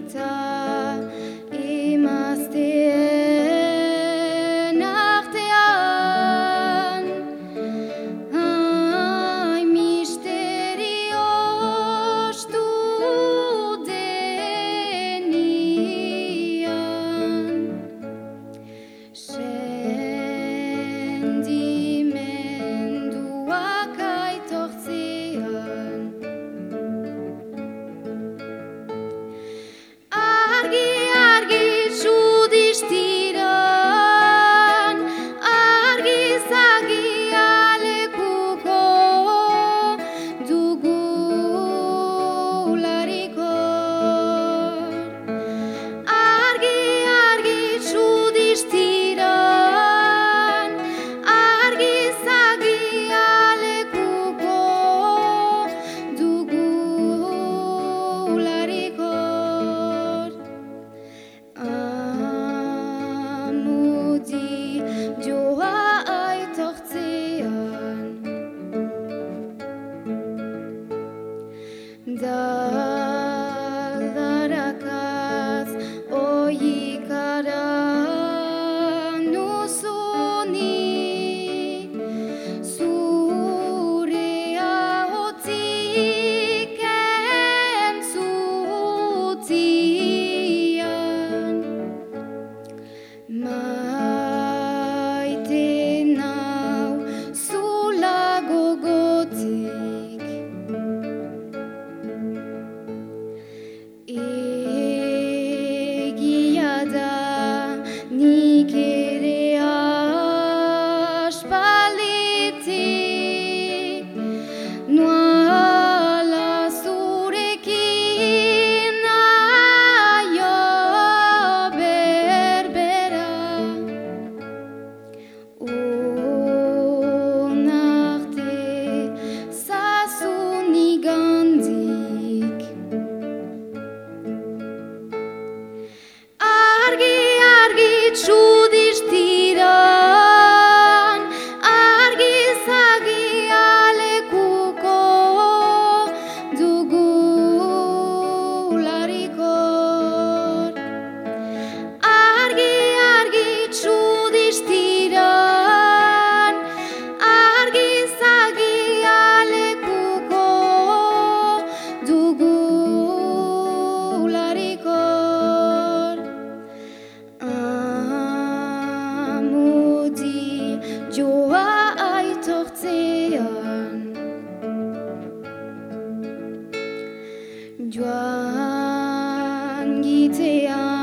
time. Joan gitean